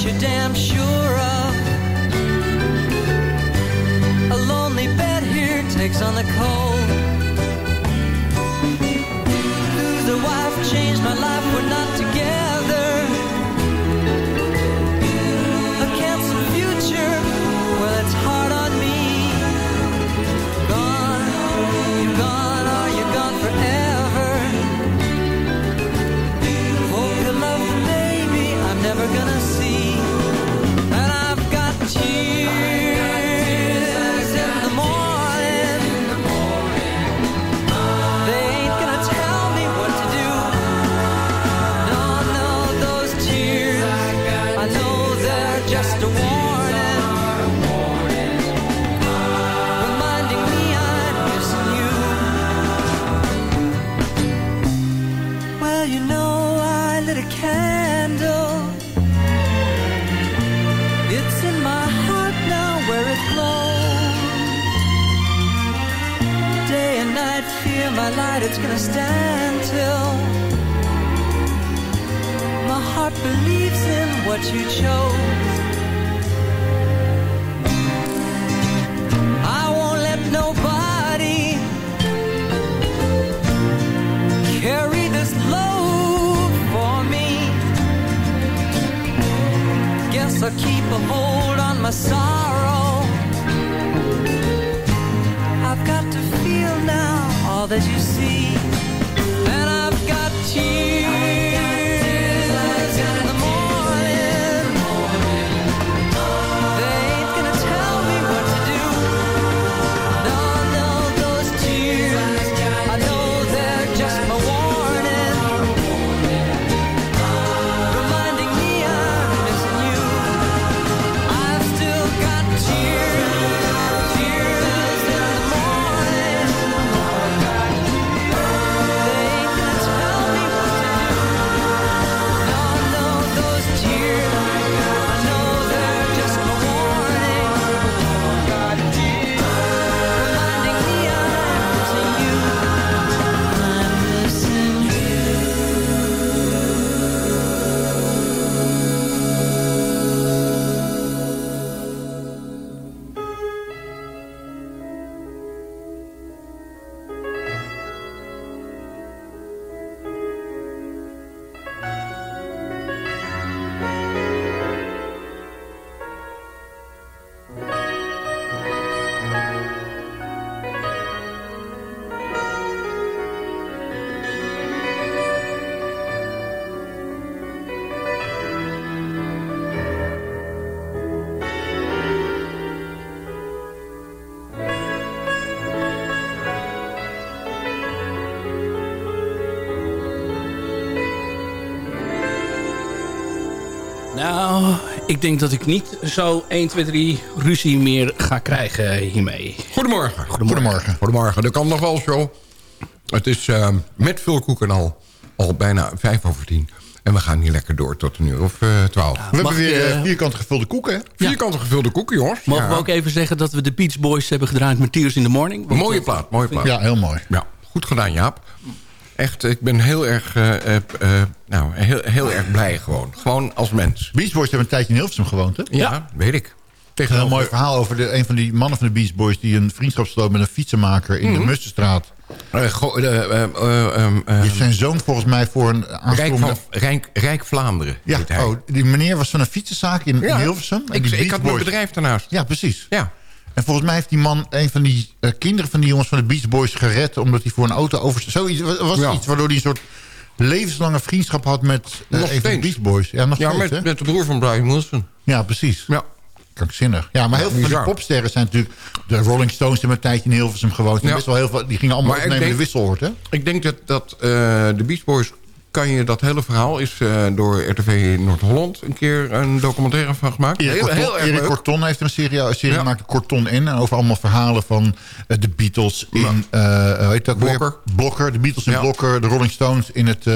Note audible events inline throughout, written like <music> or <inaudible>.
You're damn sure of a lonely bed here takes on the cold. In what you chose. I won't let nobody carry this load for me. Guess I'll keep a hold on my sorrow. I've got to feel now all that you see. Ik denk dat ik niet zo 1, 2, 3 ruzie meer ga krijgen hiermee. Goedemorgen. Goedemorgen. Goedemorgen. De kan nog wel show. Het is uh, met veel koeken al, al bijna vijf over tien. En we gaan hier lekker door tot een uur of uh, twaalf. we hebben weer uh, vierkant gevulde koeken, hè? Vierkant gevulde koeken, jongens. Mogen ja. we ook even zeggen dat we de Beach Boys hebben gedraaid met Tears in the Morning? Mooie plaat, mooie plaat. Ja, heel mooi. Ja, goed gedaan, Jaap. Echt, ik ben heel erg, uh, nou, heel, heel erg blij gewoon. Gewoon als mens. Beach Boys hebben een tijdje in Hilversum gewoond, hè? Ja, ja. weet ik. Tegen een heel mooi verhaal over de, een van die mannen van de Beach Boys... die een vriendschap sloot met een fietsenmaker in mm -hmm. de Mussenstraat. Uh, go, uh, uh, die heeft zijn zoon volgens mij voor een Rijk, van, Rijk, Rijk Vlaanderen. Ja, oh, die meneer was van een fietsenzaak in, ja, in Hilversum. En ik, ik had mijn bedrijf daarnaast. Ja, precies. Ja. En volgens mij heeft die man een van die uh, kinderen van die jongens van de Beach Boys gered... omdat hij voor een auto over... Zoiets was ja. iets waardoor hij een soort levenslange vriendschap had met uh, een van de Beach Boys. Ja, nog ja steeds, met, met de broer van Brian Wilson. Ja, precies. Ja. Krankzinnig. Ja, maar heel veel van die popsterren zijn natuurlijk... De Rolling Stones hebben een tijdje in Hilversum gewoond. Ja. Best wel heel veel, die gingen allemaal maar opnemen in de wisselhoort, hè? Ik denk dat, dat uh, de Beach Boys... kan je dat hele verhaal... is uh, door RTV Noord-Holland een keer een documentaire van gemaakt. Erik heel, Corton, heel erg Erik Corton heeft er een serie, een serie ja. gemaakt, Corton in. En over allemaal verhalen van uh, de Beatles in... Hoe heet dat? Blokker. Blokker. De Beatles in ja. Blokker. De Rolling Stones in het...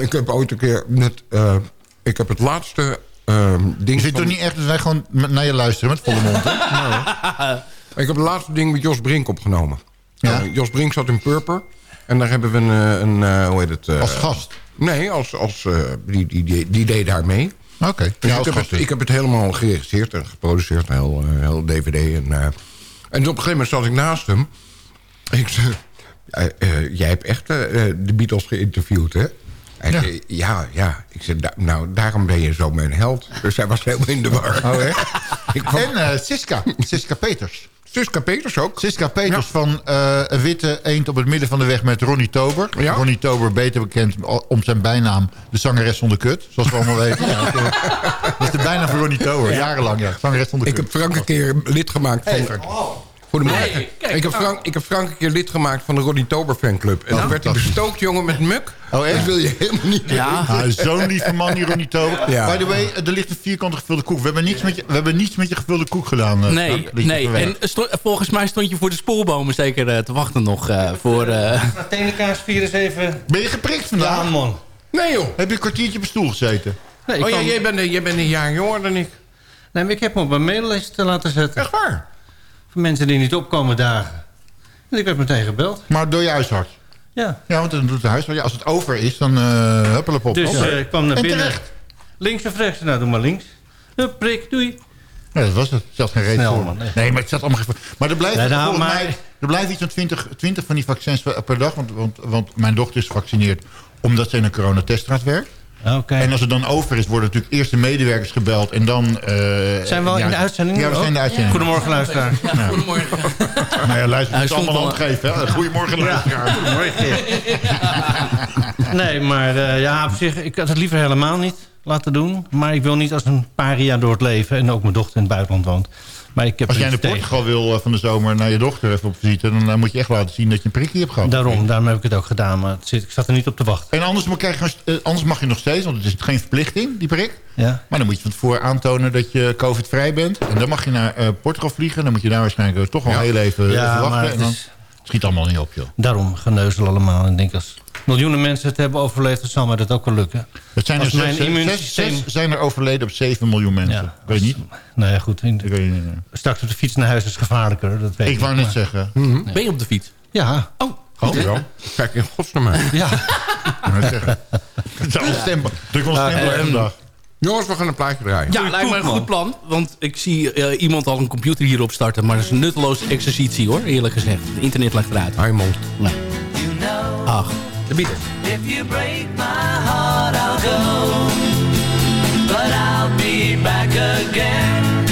ik heb ooit een keer net... ik heb het laatste Um, ding je zit toch niet echt dat wij gewoon naar je luisteren met volle mond, hè? <laughs> nee. Ik heb het laatste ding met Jos Brink opgenomen. Ja? Uh, Jos Brink zat in Purper. En daar hebben we een... een uh, hoe heet het? Uh, als gast? Nee, als, als, die, die, die, die deed daar mee. Oké. Okay. Dus ja, ik, heb het, ik heb het helemaal geregisseerd en geproduceerd. Een heel, heel DVD. En, en op een gegeven moment zat ik naast hem. Ik zei... jij hebt echt de Beatles geïnterviewd, hè? Hij ja. zei, ja, ja. Ik zei, nou, daarom ben je zo mijn held. Dus hij was helemaal in de war. Oh, hè? kwam... En uh, Siska. Siska Peters. Siska Peters ook. Siska Peters ja. van uh, een witte eend op het midden van de weg met Ronnie Tober. Ja. Ronnie Tober, beter bekend om zijn bijnaam de zangeres zonder kut. Zoals we allemaal weten. <laughs> Ja, dat is de bijnaam van Ronnie Tober. Jarenlang, ja. Zangeres zonder ik kut. Ik heb Frank een keer lid gemaakt van... Hey, oh. Goedemorgen. Hey, kijk, ik, heb Frank, ik heb Frank een keer lid gemaakt van de Ronnie Tober fanclub. En dan werd hij bestookt, jongen, met muk. Oh, echt? Dat wil je helemaal niet ja. ah, Zo'n lieve man, die Ronnie Tober. Ja. By the way, er ligt een vierkante gevulde koek. We hebben niets met je, we hebben niets met je gevulde koek gedaan. Uh, nee, Frank, nee. en volgens mij stond je voor de spoorbomen zeker uh, te wachten nog. Uh, voor, uh... Even... Ben je geprikt vandaag? Ja, man. Nee, joh. Heb je een kwartiertje op een stoel gezeten? Nee, oh, kwam... ja, jij, bent, jij bent een jaar jonger dan ik. Nee, maar ik heb me op mijn maillijst laten zetten. Echt waar? Voor mensen die niet opkomen dagen. En ik werd meteen gebeld. Maar door je huisarts? Ja. Ja, want dan doet de huisarts. Ja, als het over is, dan uh, huppelen op. Dus uh, ik kwam naar en binnen. Terecht. Links of rechts? Nou, doe maar links. Hup, prik, doei. Ja, dat was het. Zat geen reden voor. Man, nee. nee, maar het zat allemaal... Maar er blijft, Ja, nou, volgens maar- mij, er blijft iets van 20, 20 van die vaccins per per dag. Want, want, want mijn dochter is gevaccineerd omdat ze in een coronateststraat werkt. Oké. En als het dan over is, worden natuurlijk eerst de medewerkers gebeld. En dan... eh, Zijn we al ja, in de uitzending? Ja, we zijn in de uitzending. Goedemorgen, luisteraar. Ja, goedemorgen. Nou ja, luister, het is allemaal stond hand geven. Hè? Goedemorgen, luisteraar. <laughs> Nee, maar uh, ja, op zich, ik had het liever helemaal niet laten doen. Maar ik wil niet als een paria door het leven. En ook mijn dochter in het buitenland woont. Maar ik heb Als jij naar tegen. Portugal wil uh, van de zomer naar je dochter even op visite... dan uh, moet je echt laten zien dat je een prikje hebt gehad. Daarom, daarom heb ik het ook gedaan. Maar het zit, ik zat er niet op te wachten. En anders, je, uh, anders mag je nog steeds, want het is geen verplichting, die prik. Ja. Maar dan moet je van tevoren aantonen dat je covid-vrij bent. En dan mag je naar uh, Portugal vliegen. Dan moet je daar waarschijnlijk toch al Ja. heel even, Ja, even maar wachten. En dan is- schiet allemaal niet op, joh. Daarom geneuzel allemaal. En ik denk als miljoenen mensen het hebben overleefd... dan zal mij dat ook wel lukken. Het zijn er Als zes, mijn zes- immuunsysteem- zes zijn er overleden op 7 miljoen mensen. Ja. Ik weet niet. Nou ja, goed. in- Ik, weet niet. straks op de fiets naar huis is gevaarlijker. Dat weet ik wou net maar- zeggen. Ben je op de fiets? Ja. Oh, Oh, wel. Kijk in godsnaam uit. Ja. Ik zeggen. <laughs> Het is al stemba- Druk ons stembaar ehm, vandaag. Jongens, we gaan een plaatje draaien. Ja, lijkt me een goed plan. Want ik zie eh, iemand al een computer hierop starten. Maar dat is een nutteloze exercitie hoor, eerlijk gezegd. Het internet ligt eruit. Heimond. Nee. Ach, de Beatles. If you break my heart, I'll go. But I'll be back again.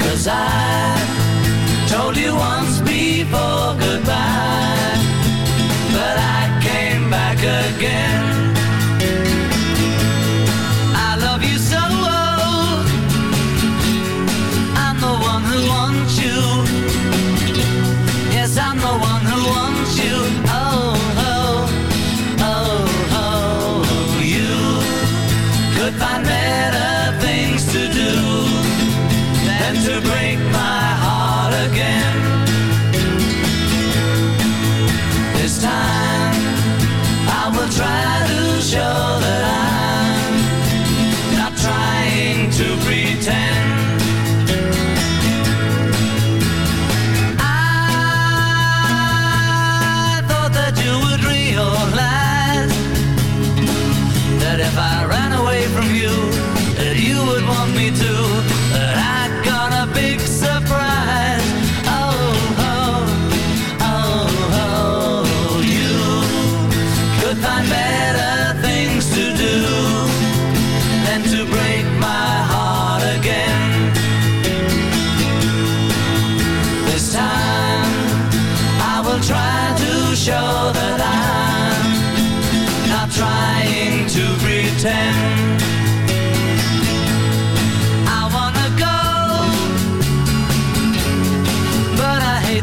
Cause I told you once before goodbye. But I came back again.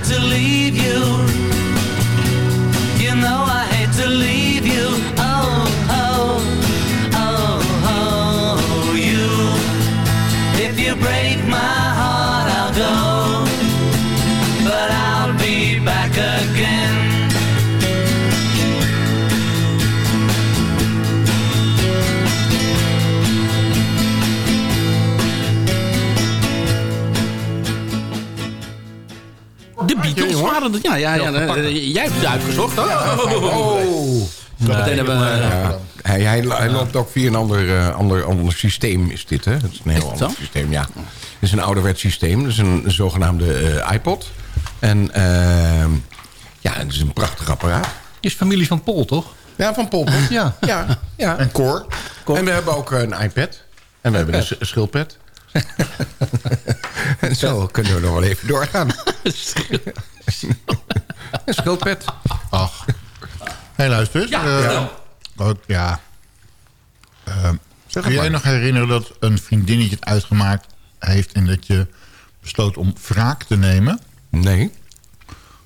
To leave you. Waren het. Ja, ja, ja, eh, jij hebt het uitgezocht. Oh. Oh. Meteen hebben Ja. Hij, hij, hij loopt ook via een ander, eh, ander, ander systeem, is dit, hè? Het is een heel ander zo? systeem, ja. Het is een ouderwets systeem. Het is een, zogenaamde eh, iPod. En ehm, ja, het is een prachtig apparaat. is familie van Pol, toch? Ja, van Polpot. Ja. Ja, ja. En Cor? En we hebben ook een iPad. En we hebben een schildpad. <laughs> <laughs> en zo kunnen we nog wel even doorgaan. <laughs> een schildpad. Ach. Hé, luister eens. Ja, Eh, ook, ja. Ehm, Zeg kun jij maar. nog herinneren dat een vriendinnetje het uitgemaakt heeft... en dat je besloot om wraak te nemen? Nee.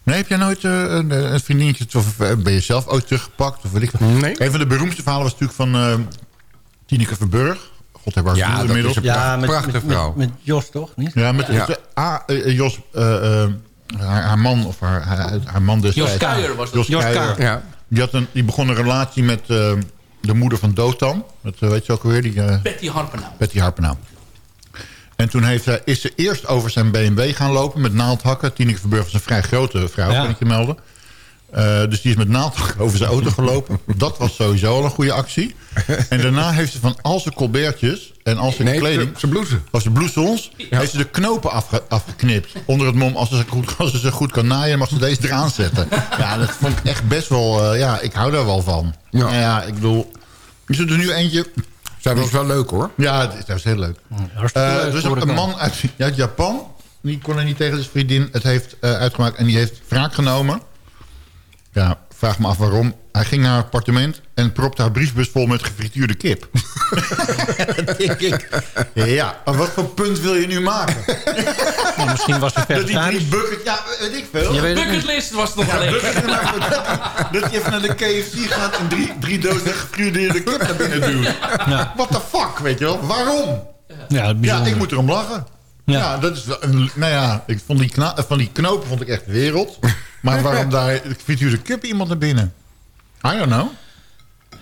Nee, heb jij nooit eh, een, een vriendinnetje... of eh, ben je zelf ooit teruggepakt? Of weet ik? Nee. Een van de beroemdste verhalen was natuurlijk van eh Tineke Verburg. God heb haar Ja, inmiddels. is een pracht- prachtige vrouw. Met, met Jos, toch? Niet? Ja, met Ja. met, ah, eh, Jos, eh, eh, haar, haar man, of haar, haar, haar man destijds. Jos Kuijer was dat. Jos Jos Kuijer. Ja. Die, had een, die begon een relatie met eh, de moeder van Dotan. Dat eh, weet je ook alweer, die eh, Betty Harpenau. Betty Harpenau. En toen heeft, zij- is ze eerst over zijn BMW gaan lopen met naaldhakken. Tineke Verburg was een vrij grote vrouw, Ja. kan ik je melden. Eh, dus die is met naaldhakken <laughs> over zijn auto gelopen. Dat was sowieso al een goede actie. En daarna heeft ze van al zijn colbertjes en al zijn Nee, kleding... zijn blouse. Als de bloesons, heeft ze de knopen afge- afgeknipt. Onder het mom, als ze, ze goed, <laughs> als ze ze goed kan naaien, mag ze deze eraan zetten. <laughs> Ja, dat vond ik echt best wel... eh, ja, ik hou daar wel van. Ja. Nou ja, ik bedoel... Is er nu eentje... Zij was wel leuk hoor. Ja, dat is, dat is heel leuk. Hartstikke Eh, leuk, er is ook een man uit, ja, uit Japan. Die kon er niet tegen zijn vriendin het heeft eh, uitgemaakt. En die heeft wraak genomen. Ja, vraag me af waarom. Hij ging naar haar appartement en propte haar briefbus vol met gefrituurde kip. <laughs> Denk ik, ja, maar wat voor punt wil je nu maken? <laughs> Nou, misschien was Dat die vegetarisch. drie bucket, ja, weet ik veel. Je weet het. Bucketlist was het nog Ja, alleen. bucket, maar dat hij even naar de KFC gaat en drie, drie dozen gefrituurde kip naar binnen duwt. Ja. What the fuck, weet je wel? Waarom? Ja, ik moet erom lachen. Ja, Ja. dat is wel een, nou ja, ik vond die, van die knopen vond ik echt wereld. Maar <laughs> waarom daar frituurde kip iemand naar binnen? I don't know.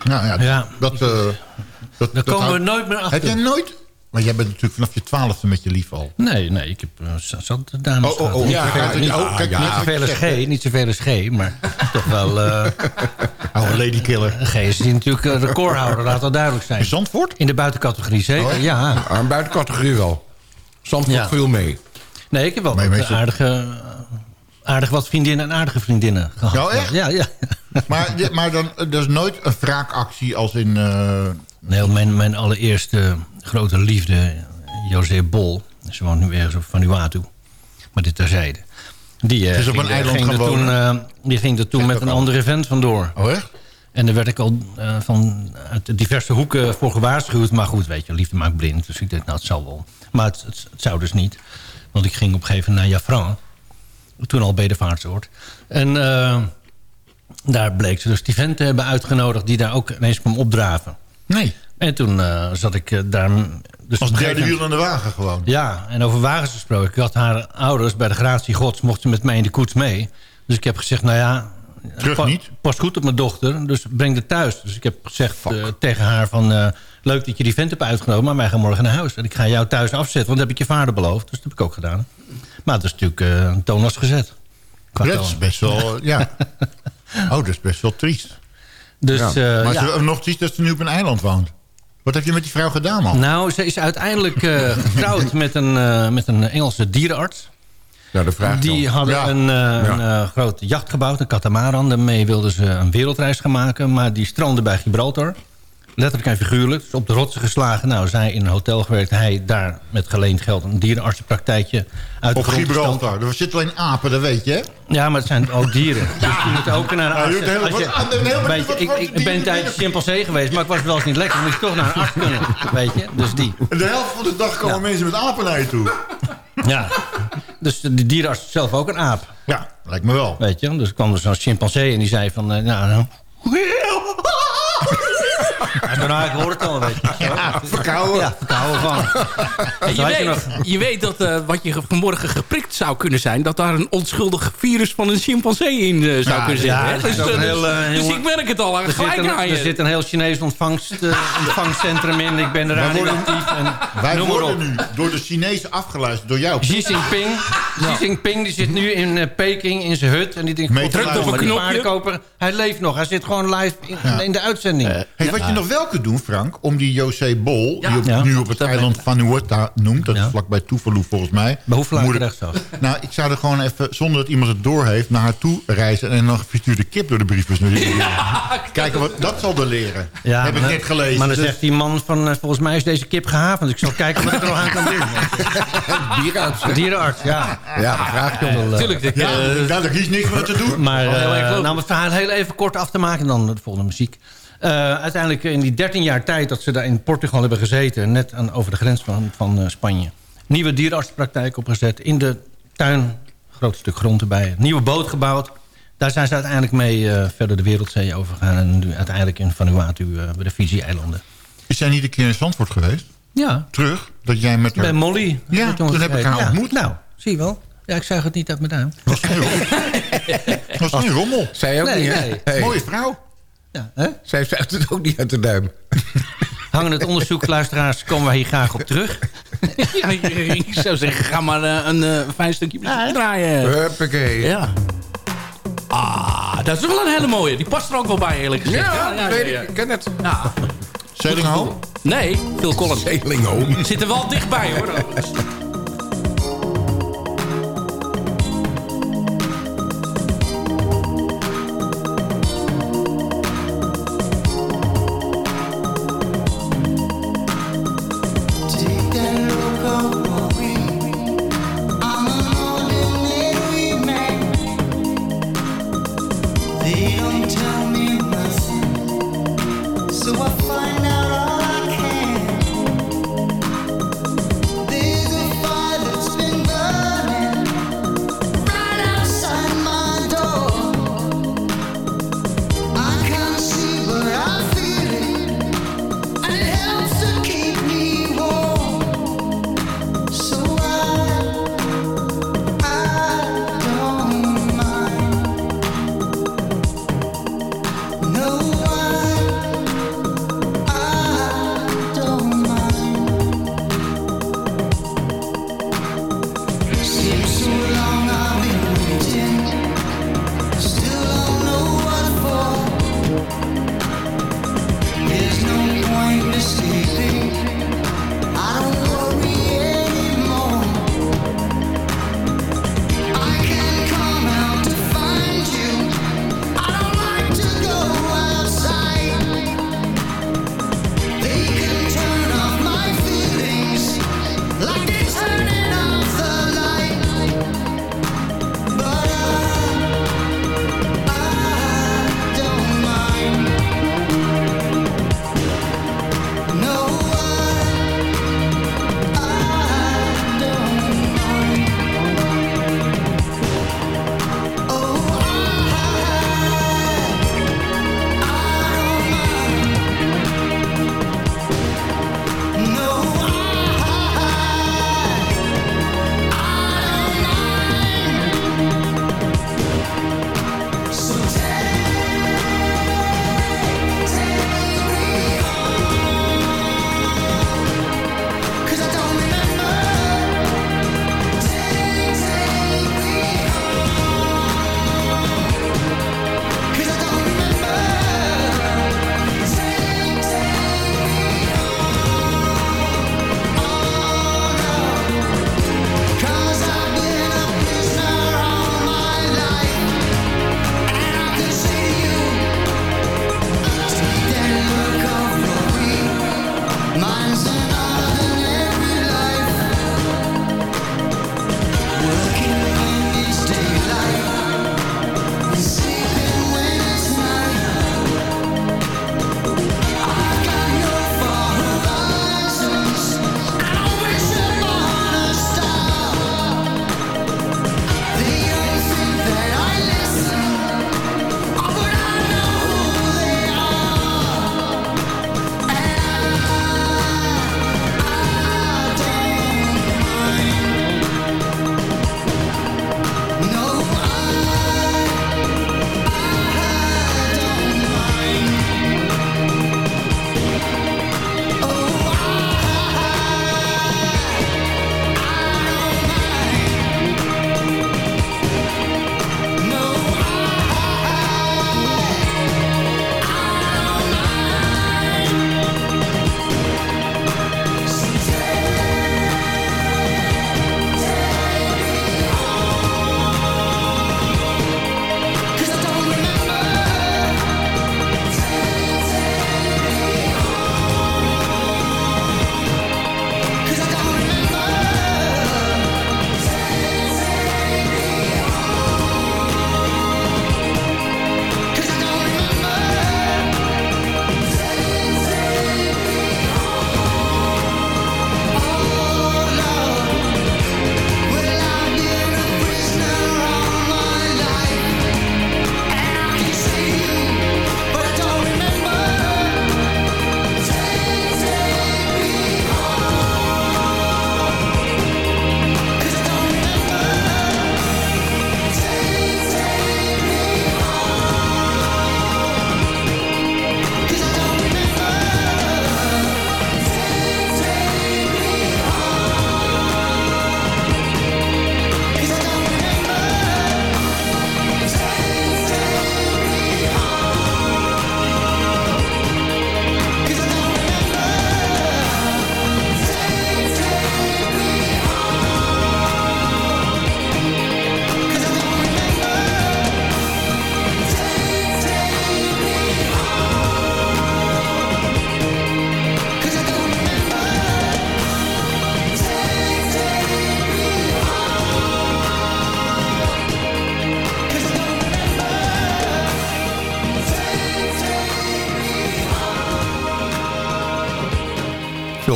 Nou ja, Ja. dat... eh dat, Daar dat komen we nooit meer achter. Heb jij nooit... Maar jij bent natuurlijk vanaf je twaalfde met je lief al. Nee, nee, ik heb uh, zat de dames Oh, oh, oh. Ja, niet ja, oh, kijk, niet zoveel als G, niet zoveel als G, maar <laughs> toch wel... eh Oude ladykiller. G is die natuurlijk recordhouder, laat dat duidelijk zijn. In Zandvoort? In de buitencategorie zeker, Oh, ja. Ah, Een buitencategorie wel. Zandvoort Ja. viel mee. Nee, ik heb wel eh, aardige, aardig wat vriendinnen en aardige vriendinnen gehad. Oh, echt? Ja, ja. Maar, maar dan, er is nooit een wraakactie als in... eh, Nee, mijn, mijn allereerste grote liefde, José Bol... ze woont nu ergens op Vanuatu, maar dit terzijde. Die, eh, is op ging een er- eiland ging er gaan toen, Die ging er toen met een al. andere vent vandoor. oh, echt? En daar werd ik al eh, van uit diverse hoeken voor gewaarschuwd. Maar goed, weet je, liefde maakt blind. Dus ik dacht, nou, het zal wel. Maar het, het, het zou dus niet. Want ik ging op een gegeven moment naar Jafran. Toen al bedevaartsoord. En eh, daar bleek ze dus die vent te hebben uitgenodigd... die daar ook ineens kwam opdraven. Nee. En toen eh, zat ik eh, daar... Dus Als derde wiel aan de wagen gewoon. ja, en over wagens gesproken. Ik had haar ouders bij de gratie gods... mochten met mij in de koets mee. Dus ik heb gezegd, nou ja... Terug pa- niet? Pas goed op mijn dochter, dus breng haar thuis. Dus ik heb gezegd tegen haar van... leuk dat je die vent hebt uitgenodigd, maar wij gaan morgen naar huis. En ik ga jou thuis afzetten, want dat heb ik je vader beloofd. Dus dat heb ik ook gedaan. Maar het is natuurlijk eh, een toon gezet. Dat is best wel, <laughs> ja. Oh, dat is best wel triest. Dus, Ja. eh, Maar ja. ze, nog triest dat ze nu op een eiland woont. Wat heb je met die vrouw gedaan, man? Nou, ze is uiteindelijk eh, <laughs> getrouwd met een, eh, met een Engelse dierenarts. Nou, de vraag Die dan. hadden Ja. een, eh, een eh, groot jacht gebouwd, een katamaran. Daarmee wilden ze een wereldreis gaan maken. Maar die strandde bij Gibraltar. Letterlijk en figuurlijk. Dus op de rotsen geslagen. Nou, zij in een hotel gewerkt. Hij daar met geleend geld een dierenartsenpraktijkje uit Op. Gibraltar. Er zitten alleen apen, dat weet je. hè? Ja, maar het zijn ook dieren. <laughs> Dus die moeten ook naar een Ja, arts. je moet Als je- wat- een heel- weet je, ik, ik ben een tijdje chimpansee geweest, maar ik was wel eens niet lekker. Dan moet je toch naar een arts kunnen, <laughs> weet je. Dus die. De helft van de dag komen Ja. mensen met apen naar je toe. <laughs> Ja. Dus de dierenarts is zelf ook een aap, Ja, lijkt me wel. weet je. Dus kwam er zo'n chimpansee en die zei van... eh, nou, nou. <laughs> Ja, daarna, ik hoor het al, weet je. Ja, verkouden. Ja, verkouden van. En je, weet je weet, nog. je weet dat eh, wat je vanmorgen geprikt zou kunnen zijn... dat daar een onschuldig virus van een chimpansee in eh, zou Ja, kunnen ja, zitten. is Dus, eh, een dus- heel, dus ik merk het al aan Er zit, gelijk een, aan er je. zit een heel Chinees ontvangst, eh, <laughs> ontvangstcentrum in. Ik ben er aan worden- actief. En <laughs> Wij noem maar op. worden nu door de Chinezen afgeluisterd, door jou. Xi Jinping, Xi Jinping die zit nu in eh, Peking in zijn hut. En die denkt, Mee God, te druk op een knopje. Hij leeft nog. Hij zit gewoon live in, Ja. in de uitzending. Hey, wat je nog wel kunt doen, Frank, om die José Bol... die op, Ja. nu op het Dat eiland Vanuatu noemt... dat Ja. is vlakbij Tuvalu volgens mij... Bij hoeveel Moeder- rechtsaf? Nou, ik zou er gewoon even, zonder dat iemand het doorheeft... naar haar toe reizen en dan gefrituurde kip door de briefbus <laughs> Kijken, wat, dat zal er leren. Heb ik maar- net gelezen. Maar dan Dus- zegt die man van, eh, volgens mij is deze kip gehavend. Ik zal kijken wat ik er nog aan kan doen. <laughs> Dierenarts. Dierenarts, ja. Ja, dat vraag je. Wel, eh, Tuurlijk, ik, ja, daar is niks meer te doen. Maar erg eh, nou, om het verhaal heel even kort af te maken... en dan de volgende muziek. Eh, uiteindelijk in die 13 jaar tijd dat ze daar in Portugal hebben gezeten... net aan, over de grens van, van eh, Spanje... nieuwe dierenartspraktijk opgezet. In de tuin, een groot stuk grond erbij. Nieuwe boot gebouwd. Daar zijn ze uiteindelijk mee eh, verder de wereldzee overgegaan. En nu uiteindelijk in Vanuatu, bij de Fiji-eilanden. Is jij niet een keer in Zandvoort geweest? Ja, Terug? Dat jij met haar... bij Molly. Ja, toen heb ik haar Ja, ontmoet. Nou, zie je wel. Ja, ik zuig het niet uit mijn duim. was geen <laughs> rommel. was geen rommel. Zij ook Nee, niet, hè? nee. Hey, Mooie vrouw. Ja, hè? Zij zuigt het ook niet uit de duim. <laughs> Hangend onderzoek, luisteraars, komen wij hier graag op terug. <laughs> ja, ik zou zeggen, ga maar eh, een eh, fijn stukje muziek draaien. Huppakee. Ja. Ah, dat is wel een hele mooie. Die past er ook wel bij, eerlijk gezegd. Ja, weet ik. Ik ken het. Ja. Sailing Home? Nee, Phil Collins. Sailing home. Zit er wel dichtbij, hoor.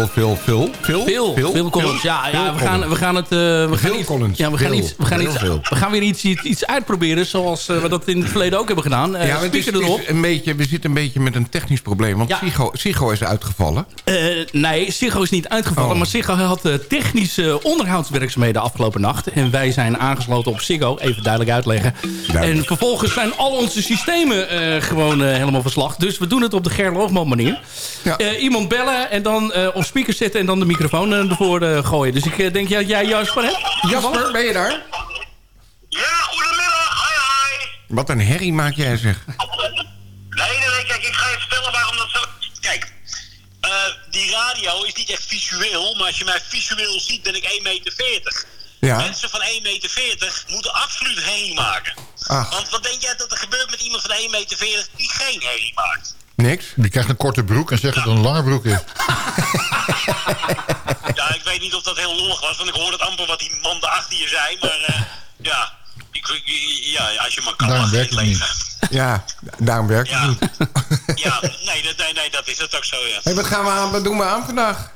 Veel, veel, veel. Ja, ja Veel we, gaan, we gaan het... eh, we gaan iets. Ja, we gaan, iets, we, gaan iets, we gaan weer iets, iets, uitproberen zoals eh, we dat in het verleden ook hebben gedaan. Eh Ja, het is, erop. een beetje, we zitten een beetje met een technisch probleem. Want Ja. Sigo, Sigo is uitgevallen. Eh, nee, Siggo is niet uitgevallen. Oh. Maar Siggo had eh, technische onderhoudswerkzaamheden afgelopen nacht. En wij zijn aangesloten op Siggo. Even duidelijk uitleggen. En vervolgens zijn al onze systemen eh, gewoon eh, helemaal verslag. Dus we doen het op de Gerloogman manier. Ja. Eh, iemand bellen en dan eh, op speaker zetten en dan de microfoon eh, ervoor eh, gooien. Dus ik eh, denk dat jij Jasper hebt. Jasper, ben je daar? Ja, goedemiddag. Hi, hi. Wat een herrie maak jij zeg. Nee, nee, nee, kijk, ik ga je vertellen waarom dat zo... Kijk, eh, die radio is niet echt visueel, maar als je mij visueel ziet, ben ik 1,40 meter. Ja. Mensen van 1,40 meter moeten absoluut herrie maken. Ach. Want wat denk jij dat er gebeurt met iemand van 1,40 meter die geen herrie maakt? Niks? Die krijgt een korte broek en zegt dat het een lange broek is. <laughs> Weet niet of dat heel lollig was, want ik hoorde het amper wat die man daarachter je zei, maar eh, ja, ik, ik- ja, als je maar kan Daarom werkt het leven. Ja, daarom werkt het niet. Ja, nee, dat, nee, nee, dat is het ook zo, ja. Hey, wat, gaan we aan, wat doen we aan vandaag?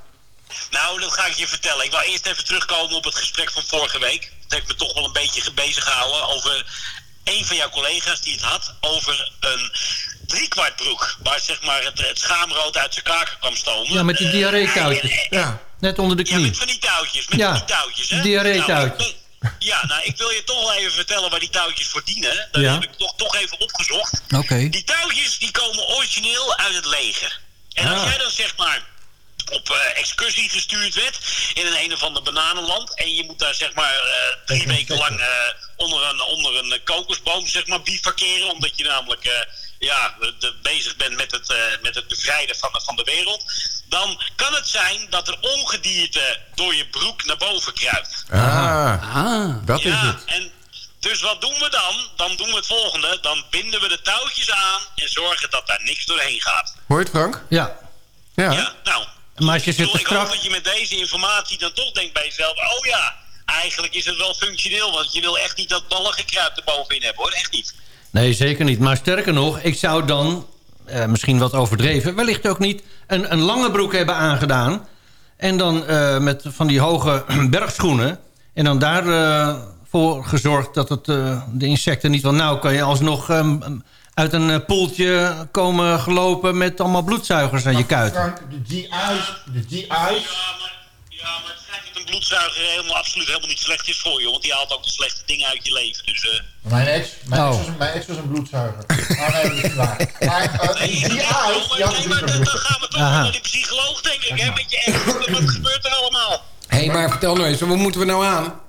Nou, dat ga ik je vertellen. Ik wil eerst even terugkomen op het gesprek van vorige week. Het heeft me toch wel een beetje bezig gehouden over een van jouw collega's die het had over een driekwartbroek. Waar zeg maar het, het schaamrood uit zijn kaken kwam stomen. Ja, met die hij- Ja. Net onder de Ja, knie. met van die touwtjes. Met Ja, van die touwtjes, hè? diarree-touwtjes. Nou, ja, nou, ik wil je toch wel even vertellen waar die touwtjes voor dienen. Dat Ja. heb ik toch, toch even opgezocht. Oké. Die touwtjes die komen origineel uit het leger. En als Ah. jij dan zeg maar op eh, excursie gestuurd werd in een een of ander bananenland en je moet daar zeg maar eh, drie weken lang eh, onder een, onder een kokosboom zeg maar bivakeren omdat je namelijk eh, ja, de- de- bezig bent met het, eh, met het bevrijden van, de- van de wereld dan kan het zijn dat er ongedierte door je broek naar boven kruipt. Ah, Ah. dat is Ja, het. en dus wat doen we dan? Dan doen we het volgende. Dan binden we de touwtjes aan en zorgen dat daar niks doorheen gaat. Hoor je het, Frank? Ja. Ja. Ja, nou. Maar als je ik, zit bedoel, te ik hoop strak... dat je met deze informatie dan toch denkt bij jezelf... oh ja, eigenlijk is het wel functioneel. Want je wil echt niet dat ballengekruid erbovenin hebben, hoor. Echt niet. Nee, zeker niet. Maar sterker nog, ik zou dan, eh, misschien wat overdreven... wellicht ook niet een, een lange broek hebben aangedaan. En dan eh, met van die hoge <clears throat> bergschoenen. En dan daarvoor voor gezorgd dat het, eh, de insecten niet... Want nou kan je alsnog ehm, uit een eh, poeltje komen gelopen... met allemaal bloedzuigers aan je kuiten. Frank, de GI's, de GI's. Ja, maar, ja, maar bloedzuiger helemaal, absoluut helemaal niet slecht is voor je. Want die haalt ook de slechte dingen uit je leven. Dus... eh, Mijn ex, mijn, ex Oh. was een, mijn ex was een bloedzuiger. Oh nee, dat is waar. <laughs> Maar uh, Nee, die nee, maar- ja, nee, maar dan, dan gaan we toch Aha. naar de psycholoog, denk ik, hè, met je ex. Wat gebeurt er allemaal? Hé, hey, maar vertel nou eens, wat moeten we nou aan?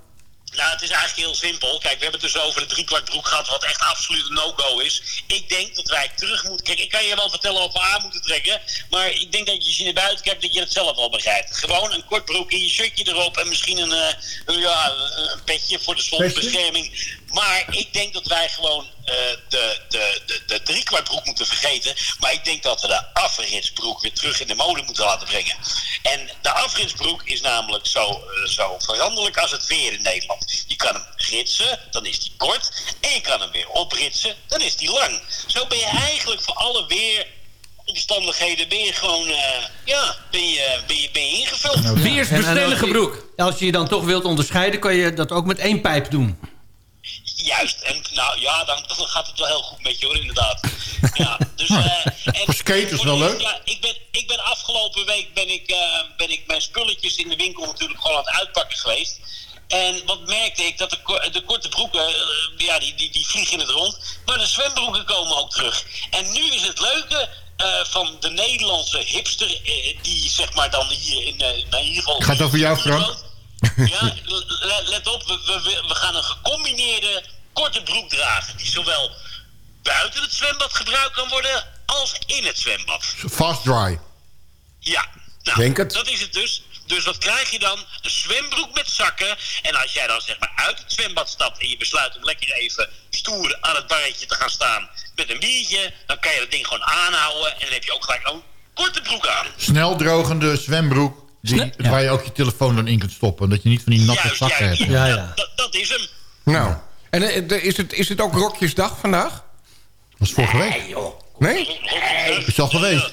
Nou, het is eigenlijk heel simpel. Kijk, we hebben het dus over de driekwartbroek gehad, wat echt absoluut een no-go is. Ik denk dat wij terug moeten... Kijk, ik kan je wel vertellen wat we aan moeten trekken, maar ik denk dat je je naar buiten kijkt, dat je het zelf wel begrijpt. Gewoon een kort broekje, een shirtje erop en misschien een, eh, ja, een petje voor de zonbescherming. Maar ik denk dat wij gewoon eh, de, de, de, de driekwartbroek moeten vergeten. Maar ik denk dat we de afritsbroek weer terug in de mode moeten laten brengen. En de afritsbroek is namelijk zo, eh, zo veranderlijk als het weer in Nederland. Je kan hem ritsen, dan is die kort. En je kan hem weer opritsen, dan is die lang. Zo ben je eigenlijk voor alle weeromstandigheden ben je gewoon, eh, ja, ben je, ben je, ben je ingevuld. Weersbestendige En- en broek. Als je je dan toch wilt onderscheiden... kan je dat ook met één pijp doen. Juist, en nou ja, dan, dan gaat het wel heel goed met je hoor, inderdaad. <laughs> Ja, dus, eh, en <laughs> de wel leuk. Ja, ik, ben, ik ben afgelopen week ben ik, eh, ben ik mijn spulletjes in de winkel natuurlijk gewoon aan het uitpakken geweest. En wat merkte ik? Dat de, de korte broeken, eh, ja, die, die, die vliegen in het rond. Maar de zwembroeken komen ook terug. En nu is het leuke van de Nederlandse hipster, die zeg maar dan hier in, nou, in ieder geval... Gaat over jou, Frank? Ja, le- let op, we, we, we gaan een gecombineerde korte broek dragen. Die zowel buiten het zwembad gebruikt kan worden als in het zwembad. Fast dry. Ja, nou, Denk het. dat is het dus. Dus wat krijg je dan? Een zwembroek met zakken. En als jij dan zeg maar uit het zwembad stapt en je besluit om lekker even stoer aan het barretje te gaan staan met een biertje, dan kan je dat ding gewoon aanhouden en dan heb je ook gelijk een korte broek aan. Snel drogende zwembroek. Die, ja. Waar je ook je telefoon dan in kunt stoppen. Dat je niet van die natte Juist, zakken juist. hebt. Ja, Dat- ja. Dat, dat is hem. Nou, en eh, is het, is het ook rokjesdag vandaag? Dat was vorige week. Nee joh, Nee? Is al geweest.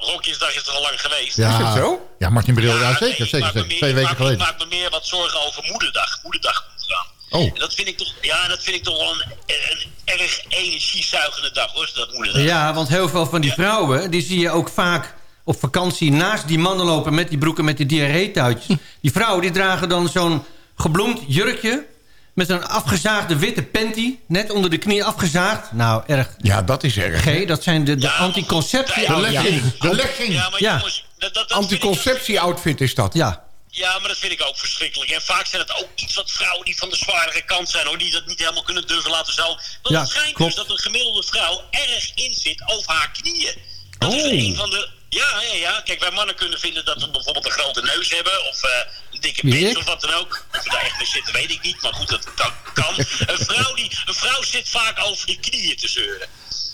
Rokjesdag is er al lang geweest. Ja, Is het zo? Ja, Martin Bril, ja, nee, zeker, zeker, zeker. meer- Twee weken maak- geleden. Ik maak me meer wat zorgen over moederdag. Moederdag komt eraan. Oh. En dat vind ik toch, ja, dat vind ik toch wel een, een erg energiezuigende dag, hoor, dat moederdag. Ja, want heel veel van die vrouwen... die zie je ook vaak op vakantie naast die mannen lopen... met die broeken met die diarreetuitjes. Die vrouwen die dragen dan zo'n gebloemd jurkje... met een afgezaagde witte panty... net onder de knie afgezaagd. Nou, erg Ja, dat is erg. hè? G, dat zijn de, de Ja, anticonceptie... De legging, de legging. Ja, maar jongens, dat, Anticonceptie-outfit is dat. Ja, Ja, maar dat vind ik ook verschrikkelijk. En vaak zijn het ook iets wat vrouwen die van de zwaardere kant zijn, hoor, die dat niet helemaal kunnen durven laten zo. Want Ja, het schijnt klopt. dus dat een gemiddelde vrouw erg in zit over haar knieën. Dat is Oh. een van de. Ja, ja, ja. Kijk, wij mannen kunnen vinden dat we bijvoorbeeld een grote neus hebben. Of eh, een dikke pens of wat dan ook. Of we daar echt mee zitten, weet ik niet. Maar goed, dat kan. kan. Een, vrouw die, een vrouw zit vaak over de knieën te zeuren.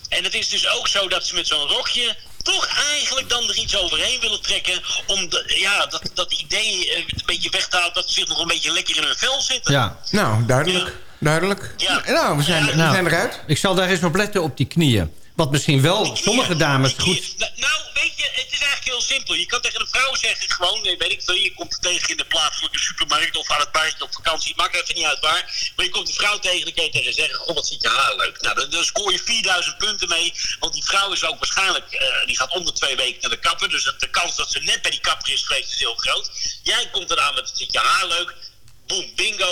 En het is dus ook zo dat ze met zo'n rokje toch eigenlijk dan er iets overheen willen trekken. Om de, ja, dat, dat idee eh, een beetje weg te halen dat ze zich nog een beetje lekker in hun vel zitten. ja. Nou, duidelijk. Duidelijk. Ja. Nou, we zijn, we Nou, zijn eruit. Ik zal daar eens op letten op die knieën. Wat misschien wel sommige dames goed... Nou, weet je, het is eigenlijk heel simpel. Je kan tegen een vrouw zeggen, gewoon, nee, weet ik veel, je komt tegen in de plaatselijke supermarkt of aan het buitje op vakantie, maakt even niet uit waar. Maar je komt een vrouw tegen, dan kan je tegen zeggen, goh, wat ziet je haar leuk. Nou, dan, dan scoor je 4000 punten mee, want die vrouw is ook waarschijnlijk, eh, die gaat om de twee weken naar de kapper, dus de kans dat ze net bij die kapper is geweest is heel groot. Jij komt eraan met, zit je haar leuk, boem, bingo,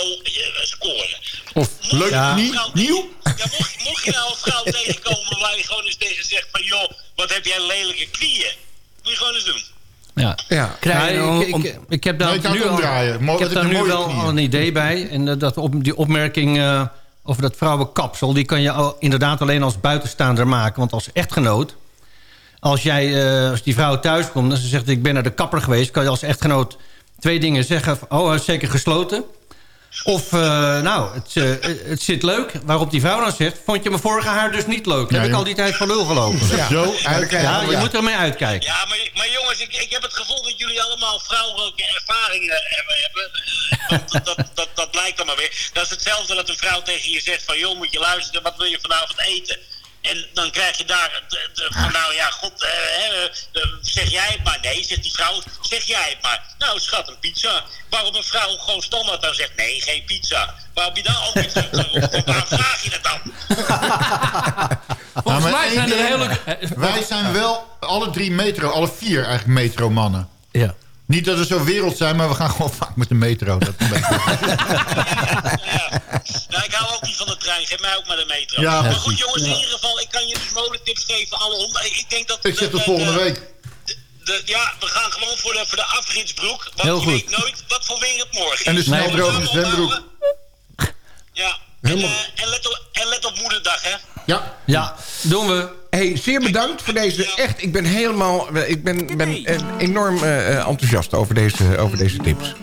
scoren. Of leuk Ja. Vrouw- nieuw. Ja, mocht, mocht je nou een vrouw <laughs> tegenkomen waar je gewoon eens tegen zegt van... joh, wat heb jij lelijke knieën? Moet je gewoon eens doen. Ja. Ja. Krijg, ik, om- ik, ik heb daar Nee, nu al, ik heb daar nu wel knieën. al een idee bij. En dat- dat op, die opmerking eh, over dat vrouwenkapsel... die kan je al, inderdaad alleen als buitenstaander maken. Want als echtgenoot... als, jij, eh, als die vrouw thuis komt en ze zegt... ik ben naar de kapper geweest... kan je als echtgenoot twee dingen zeggen. Oh, hij is zeker gesloten. Of, eh, nou, het, eh, het zit leuk. Waarop die vrouw dan zegt... vond je mijn vorige haar dus niet leuk? Heb ik al die tijd van lul gelopen. Ja. Zo, je- Ja, je ja. moet ermee uitkijken. Ja, maar, maar jongens, ik, ik heb het gevoel dat jullie allemaal vrouwelijke ervaringen hebben. hebben. Want dat, dat, dat, dat blijkt dan maar weer. Dat is hetzelfde dat een vrouw tegen je zegt van... joh, moet je luisteren, wat wil je vanavond eten? En dan krijg je daar de- de- van, nou ja, god, eh, hè, eh, zeg jij het maar. Nee, zegt die vrouw, zeg jij het maar. Nou, schat, een pizza. Waarop een vrouw gewoon standaard dan zegt, nee, geen pizza. Waarop je dan ook niet terug Waarom vraag je het dan? <laughs> Volgens maar mij zijn er hele... Wij zijn wel alle drie metro, alle vier eigenlijk metro-mannen. Ja. Niet dat we zo wereld zijn, maar we gaan gewoon vaak met de metro. Dat is een beetje- <laughs> Ja. Nou, ik hou ook niet van de trein. Geef mij ook maar de metro. Ja, maar goed, jongens, in ieder geval, ik kan je dus modetips geven. Alle hond- Ik denk dat... Ik de- tot de- volgende de- week. de- ja, we gaan gewoon voor de, voor de afritsbroek. Want Heel je goed. weet nooit wat voor weer het morgen is. En de Nee. sneldrogende zwembroek. Ja. En, eh, en, let op, en let op moederdag, hè. Ja, Ja, doen we. Hey, zeer bedankt voor deze. Echt, ik ben helemaal. Ik ben, ben eh, enorm eh, eh, enthousiast over deze, over deze tips.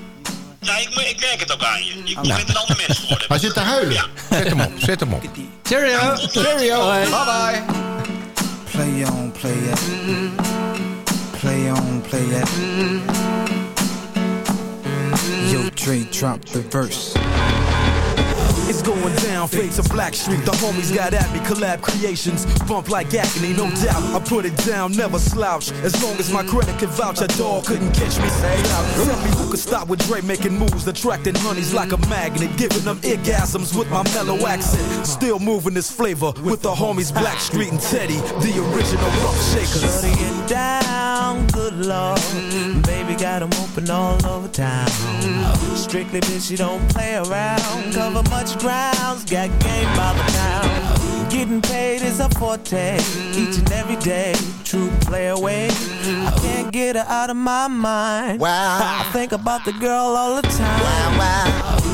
Nou, ik, ik merk het ook aan je. Je Nou. bent een ander mens geworden. hij zit te huilen. Zet hem op, zet hem op. Cheerio. Cheerio. Bye bye. Play on, play it. Play on, play it. Yo, Trey, drop the verse. It's going down, fades of Black Street. The homies got at me, collab creations. Bump like agony, no doubt. I put it down, never slouch. As long as my credit can vouch, a dog couldn't catch me. Out. Uh, tell me who could stop with Dre making moves, attracting honeys like a magnet, giving them orgasms with my mellow accent. Still moving this flavor with the homies Black Street and Teddy, the original rough shakers. Shutting down, good lord. Baby got 'em open all over town. Strictly bitch, you don't play around. Cover much grounds, got game by the pound. Getting paid is a forte, each and every day. True play away. I can't get her out of my mind. Wow. I think about the girl all the time. Wow, wow.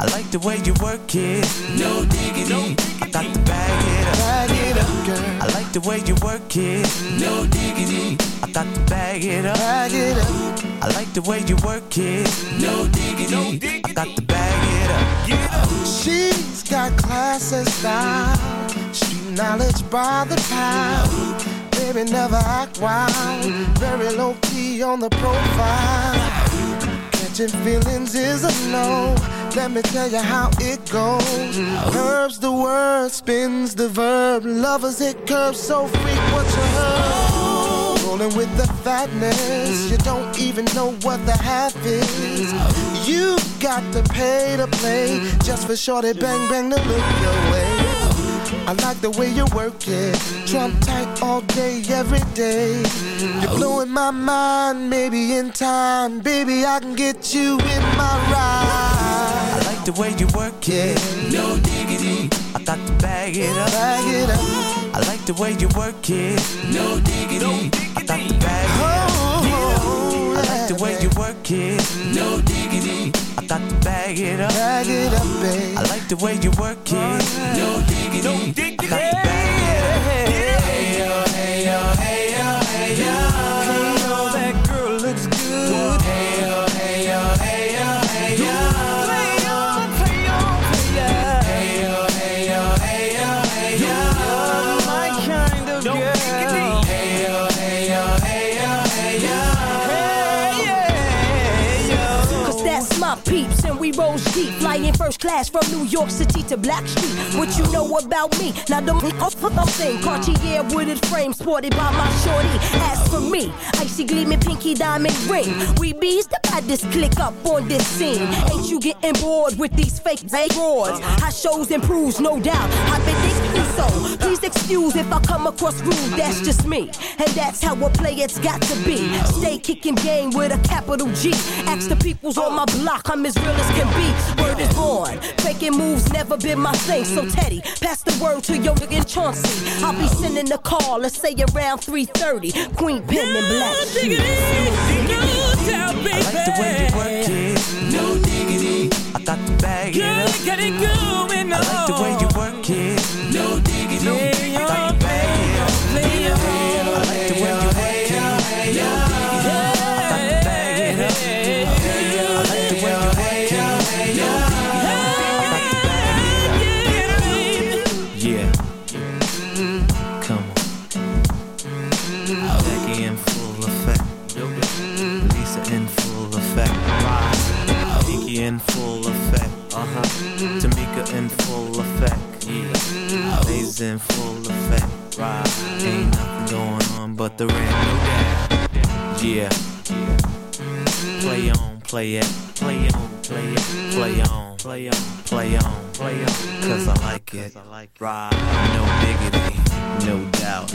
I like the way you work it, no diggity. I got to bag it up, bag it up, girl. I like the way you work it, no diggity. I I got to bag it up. Bag it up. I like the way you work it. No diggity. I got to bag it up. Get up. She's got class and style. Street knowledge by the pound. Baby, never act wild. Very low key on the profile. Catching feelings is a no. Let me tell you how it goes. Curves the word, spins the verb. Lovers hit curves so what you heard. Rolling with the fatness, you don't even know what the half is. You got to pay to play just for shorty bang bang to look your way. I like the way you work it. Trump tight all day, every day. You're blowing my mind, maybe in time. Baby, I can get you in my ride. I like the way you work it. No diggity. I got to bag it up. Bag it up. I like the way you work it. No diggity. I got to bag it up. Oh, I like the way you work it. No diggity. I got to bag it up. Bag it up, babe. I like the way you work it. No diggity. I got to bag it up. Flying first class from New York City to Black Street. What you know about me? Now the I'm saying Cartier wooded frame sported by my shorty. As for me, icy gleaming pinky diamond ring. We bees the baddest click up on this scene. Ain't you getting bored with these fake fake broads? High shows and proves, no doubt. I've been thinking so. Please excuse if I come across rude. That's just me, and that's how a play it's got to be. Stay kicking game with a capital G. Ask the peoples on my block, I'm as real as can be. Word is born. Faking moves never been my thing. So Teddy, pass the word to your nigga Chauncey. I'll be sending the call, let's say around 3:30. Queen Pen and Black. Sheep. I like the way you work it. No diggity. I got to bag it up. Get it going I like the way but the red. Yeah. Play on, play it, play on, play it, play on, play on, play on, play on. Cause I like it. Right. No diggity, no doubt.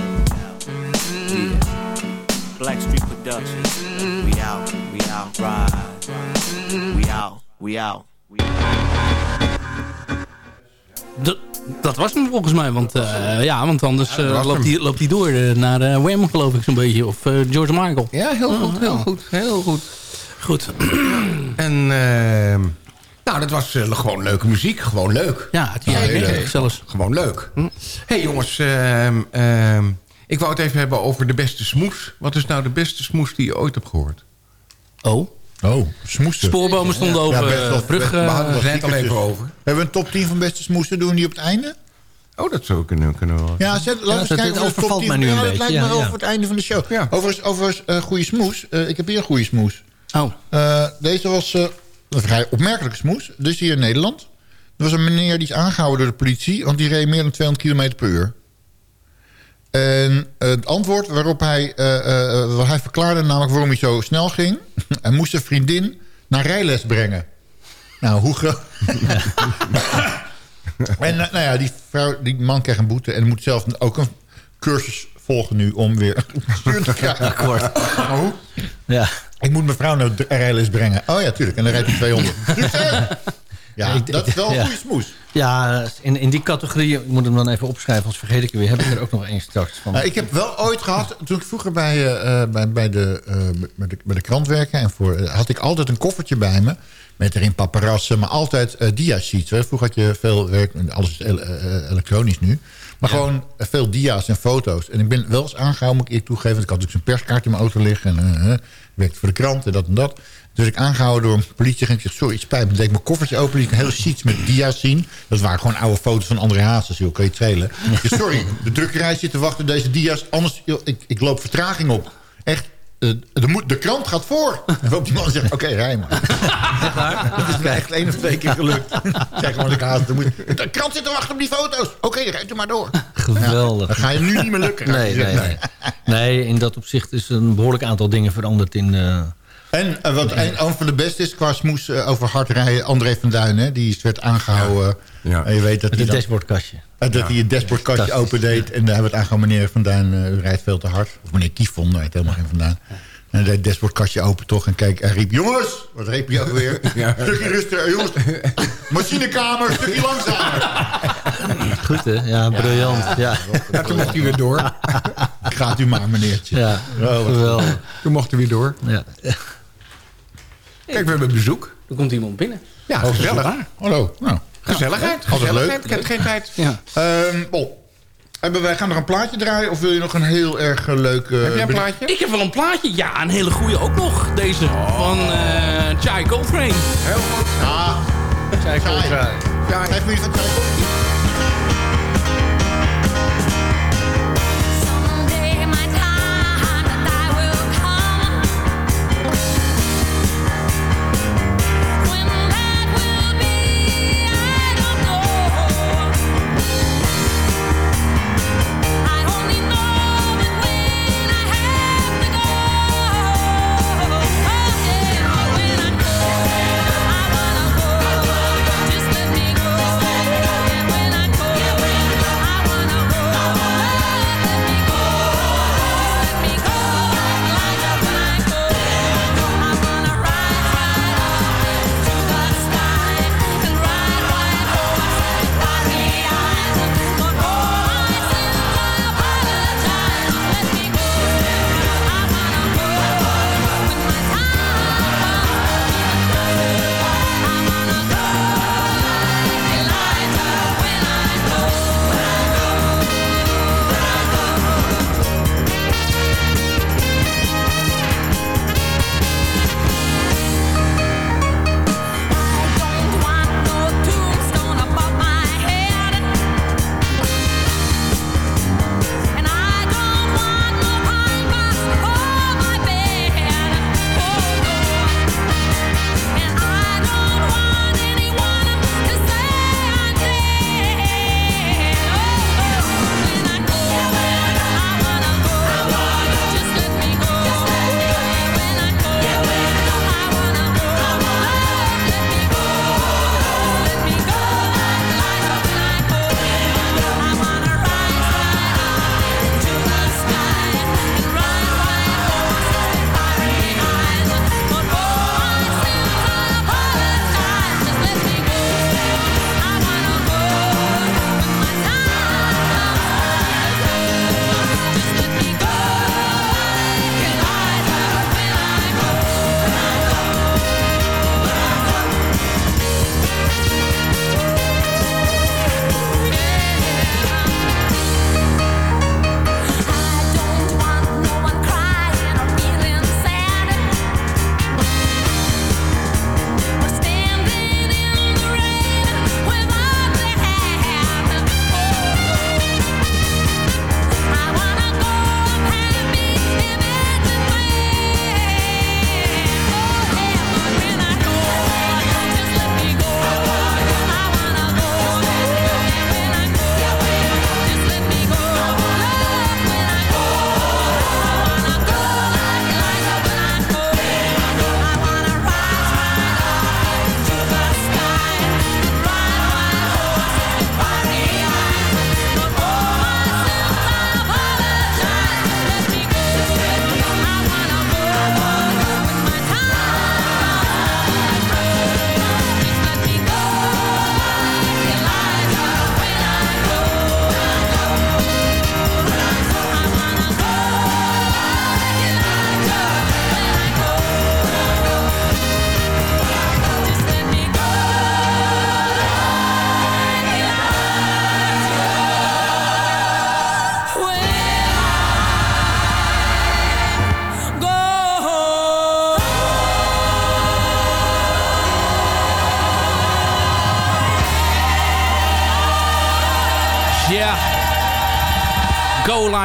Yeah. Blackstreet Productions. We out, we out, ride. We out, we out. We D- dat was hem volgens mij, want, eh, ja, want anders eh, loopt, hij, loopt hij door eh, naar Wham, geloof ik zo'n beetje. Of George Michael. Ja, heel Oh, goed, heel ja. goed, heel goed. Goed. <clears throat> En ehm, nou, dat was gewoon leuke muziek. Gewoon leuk. Ja, het is heel leuk, zelfs. Gewoon leuk. hey, jongens, ehm, ehm, ik wou het even hebben over de beste smoes. Wat is nou de beste smoes die je ooit hebt gehoord? Oh. Oh, smoesen. Spoorbomen stonden Ja, open. best wel- brug, best- eh, we hadden het al even over. Hebben we een top 10 van beste smoesen? Doen we die op het einde? Oh, dat zou kunnen, kunnen we wel. Ja, zet, laten we eens kijken dat of top overvalt 10 mij nu een ja, dat lijkt me ja, wel ja. voor het einde van de show. Ja. Overigens, overigens eh, goede smoes. Eh, ik heb hier een goede smoes. Oh. Eh, deze was eh, een vrij opmerkelijke smoes. Dus hier in Nederland. Er was een meneer die is aangehouden door de politie... want die reed meer dan 200 km per uur. En eh, het antwoord waarop hij... eh, eh, eh, wat hij verklaarde namelijk waarom hij zo snel ging... <laughs> hij moest zijn vriendin naar rijles brengen. Nou, hoe groot... <laughs> en nou ja, die, vrouw, die man krijgt een boete... en moet zelf ook een cursus volgen nu... om weer <laughs> stuur te krijgen. Akkoord. Ja. Ik moet mijn vrouw naar de rijles brengen. Oh ja, tuurlijk. En dan rijdt hij 200. Ja, Ik- dat is wel een ja. goede smoes. Ja, in, in die categorie, ik moet hem dan even opschrijven, anders vergeet ik het weer. Heb ik er ook nog één straks van. Nou, ik heb wel ooit gehad, toen ik vroeger bij, eh, eh, bij, bij, de, eh, bij, de, bij de krant werkte... En voor, eh, had ik altijd een koffertje bij me... met erin paparazzen, maar altijd eh dia-sheets. Vroeger had je veel werk, alles is el- eh, elektronisch nu... maar gewoon eh, veel dia's en foto's. En ik ben wel eens aangehouden, moet ik eerlijk toegeven... want ik had natuurlijk zo'n perskaart in mijn auto liggen... en eh, eh, werkte voor de krant en dat en dat... Dus ik aangehouden door een politie. Ik zeg, sorry, het spijt me. deed ik mijn koffertje open. liet ik een hele sheets met dia's zien. Dat waren gewoon oude foto's van André Hazes. Joh, kan je. Ik zeg, sorry, de drukkerij zit te wachten op deze dia's. Anders, joh, ik, ik loop vertraging op. Echt, eh, de, moet, de krant gaat voor. En waarop die man zegt, oké, rij maar. <laughs> Dat is me echt één of twee keer gelukt. zeg gewoon, ik haast. De krant zit te wachten op die foto's. Oké, rijd er maar door. Geweldig. Dan ga je nu niet meer lukken. Nee, nee, nee. Nee, in dat opzicht is een behoorlijk aantal dingen veranderd in... eh, En eh, wat een, een van de beste is qua smoes eh, over hard rijden... André van Duin, hè, die werd aangehouden. En je weet dat met een dashboardkastje. eh, dat hij het dashboardkastje opendeed. En daar hebben we het aangehouden. Meneer Van Duin eh, rijdt veel te hard. Of meneer Kiefon, daar rijdt helemaal geen Van Duin. En hij deed het dashboardkastje open toch. En keek en riep... Jongens! Wat riep hij ook weer? <laughs> Stukje rustiger. Jongens! Machinekamer, een stukje langzamer. Goed, hè? Ja, briljant. Ja, Ja, toen mocht hij weer door. Gaat u maar, meneertje. ja Oh, geweldig. Toen mocht hij weer door. Ja. Kijk, we hebben bezoek. Er komt iemand binnen. Ja, gezellig. Hallo. Nou, Gezelligheid. Leuk. Gezelligheid. Ik heb geen tijd. Ja. Ehm, Bol, hebben wij gaan nog een plaatje draaien? Of wil je nog een heel erg eh, leuk... eh, Heb jij een plaatje? Ik heb wel een plaatje. Ja, een hele goede ook nog. Deze van eh Chai Coltrane. Heel goed. Ja. Chai. Ja, iets van Chai Someday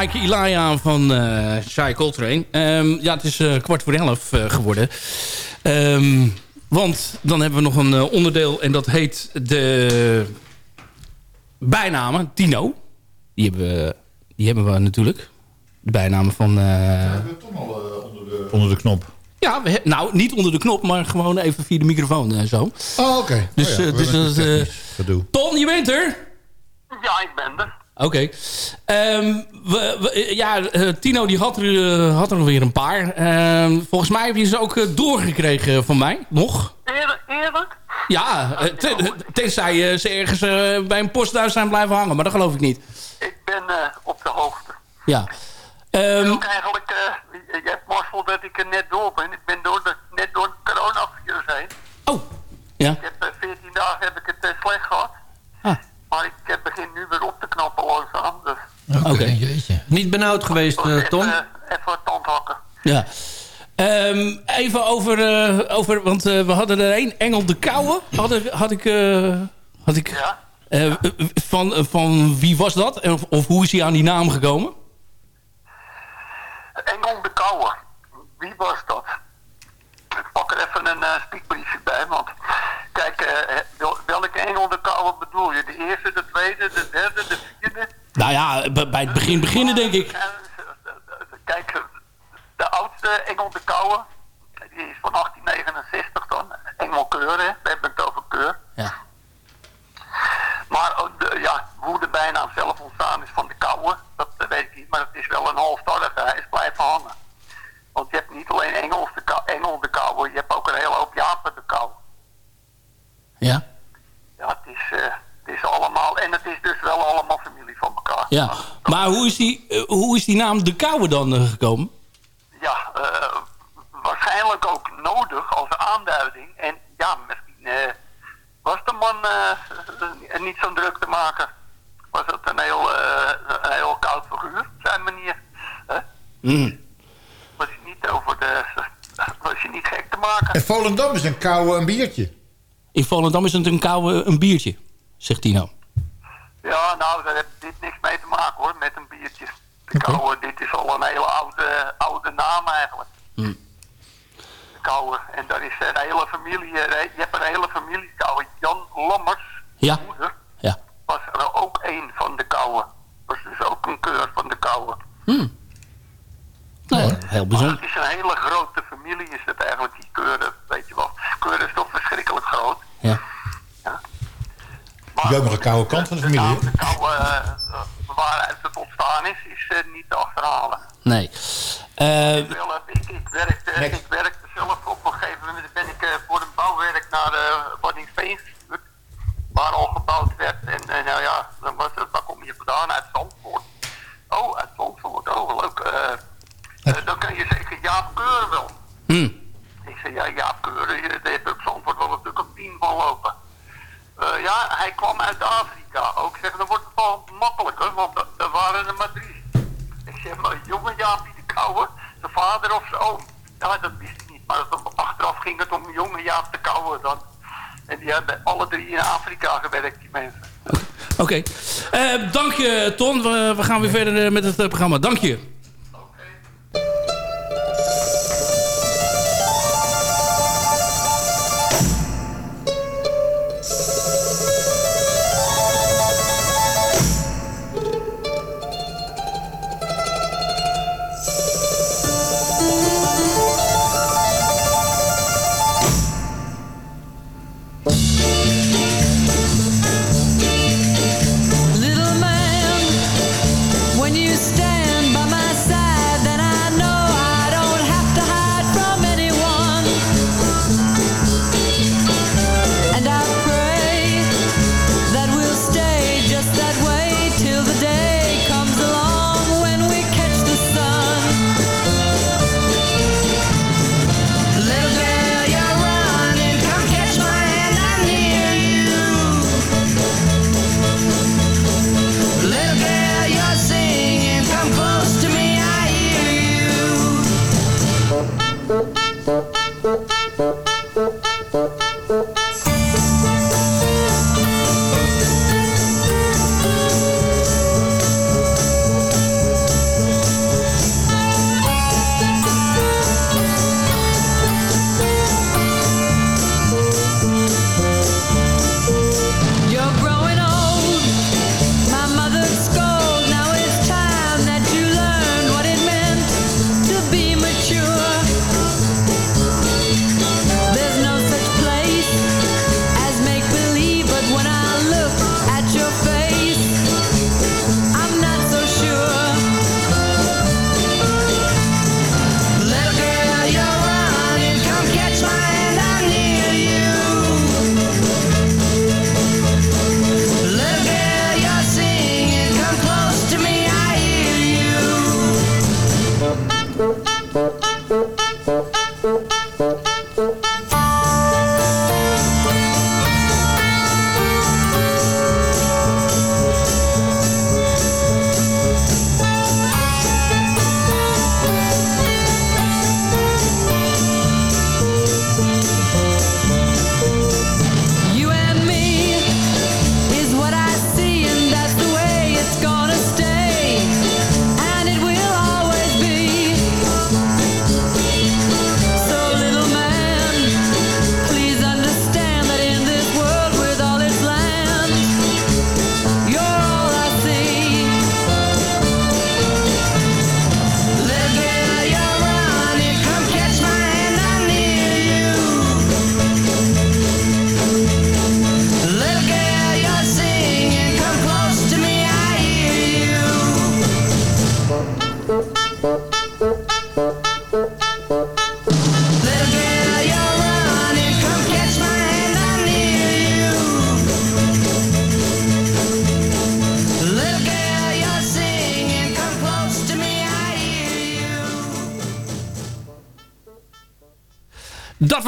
Like Elijah van eh Shai Coltrane. Ehm, ja, het is eh, kwart voor elf eh, geworden. Ehm, want dan hebben we nog een eh, onderdeel en dat heet de bijnamen. Tino. Die hebben we, die hebben we natuurlijk. De bijnamen van... eh, Onder de knop. ja, we he- nou, niet onder de knop, maar gewoon even via de microfoon en zo. Oh, oké. Dus, Oh ja, eh, we dus hebben gedoe. Ton, je bent er? Ja, ik ben er. Oké. Ehm, we, we- ja, eh, Tino die had er, eh, had er nog weer een paar. Ehm, volgens mij heb je ze ook eh, doorgekregen van mij. Nog? Eerlijk? Ja, ten- tenzij ze ergens bij een postduis zijn blijven hangen. Maar dat geloof ik niet. Ik ben op de hoogte. Ja. Ehm, Ook eigenlijk, je hebt mazzel dat ik er net door ben. Ik ben door de, net door het coronavirus heen. Oh. Ja. Ik heb eh, 14 dagen heb ik het slecht gehad. Maar ik eh, begin nu weer op te knappen langzaam. Dus Oké, jeetje. Niet benauwd geweest, eh, Tom? even, even tandhakken. Ja. Ehm, even over, eh, over want eh, we hadden er één, Engel de Kouwe. Had, ik- had ik... eh, had ik eh, van, eh, van wie was dat? Of, of hoe is hij aan die naam gekomen? Engel de Kouwer. Wie was dat? Ik pak er even een eh spiekbriefje bij, want kijk, eh, Engel de bedoel je? De eerste, de tweede, de derde, de vierde? Nou ja, bij het begin beginnen denk ik. Kijk, de oudste Engel de Kouwer, die is van 1869 dan. Engel Keur, hè? we hebben het over Keur. Ja. Maar ook de, ja, hoe de bijnaam zelf ontstaan is van de Kouwer, dat weet ik niet. Maar het is wel een halfstarrige, hij is blijven hangen. Want je hebt niet alleen Engels de Kou- Engel de Kouwer, je hebt ook een hele hoop Japen de Kouwer. Ja. Ja, het is, eh, het is allemaal, en het is dus wel allemaal familie van elkaar. Ja. Maar hoe is die, eh, hoe is die naam de Kouwe dan eh, gekomen? Ja, eh, waarschijnlijk ook nodig als aanduiding. En ja, misschien eh, was de man eh, niet zo druk te maken. Was het een heel, eh, een heel koud figuur, zijn manier. Hè? Was je niet over de... Was je niet gek te maken. En Volendam is een koude een biertje. In Volendam is het een Kouwe een biertje, zegt Tino. Ja, nou, daar heeft dit niks mee te maken hoor, met een biertje. De Kouwe, dit is al een hele oude, oude naam eigenlijk. Hm. De Kouwe. En daar is een hele familie, eh, je hebt een hele familie Kouwe. Jan Lammers, Ja. moeder, Ja. was er ook een van de Kouwe. Was dus ook een keur van de Kouwe. Nou, heel bijzonder. Het is een hele grote familie, is het eigenlijk, die keuren, weet je wel. Keuren is toch verschrikkelijk groot. Ja. Je hebt ook nog een koude kant van de familie. De Kouwe, eh, waaruit het ontstaan is, is eh, niet te achterhalen. Nee. Eh, Ik, eh, ik, ik, werkte, ik werkte zelf op een gegeven moment ben ik voor een bouwwerk naar uh, Waddinxveen gestuurd. Waar al gebouwd werd. En nou ja, dan was het, waar kom je vandaan? Uit Zandvoort. Oh, uit Zandvoort. Oh, leuk. dan kun je zeker Jaap Keur wel. hm. Ik zei, ja, Jaap Keur, je heeft op Zandvoort wel een stuk of tien van lopen. Eh, ja, hij kwam uit Afrika. Ook zeg, dan wordt het wel makkelijker, want er- waren er maar drie. Ik zeg, maar jonge Jaapie de Kouwer, zijn vader of zijn oom. Ja, dat wist ik niet, maar achteraf ging het om jonge Jaap de Kouwer dan. En die hebben alle drie in Afrika gewerkt, die mensen. Oké. Eh, dank je, Ton. We, we gaan weer verder eh, met het eh, programma. Dank je.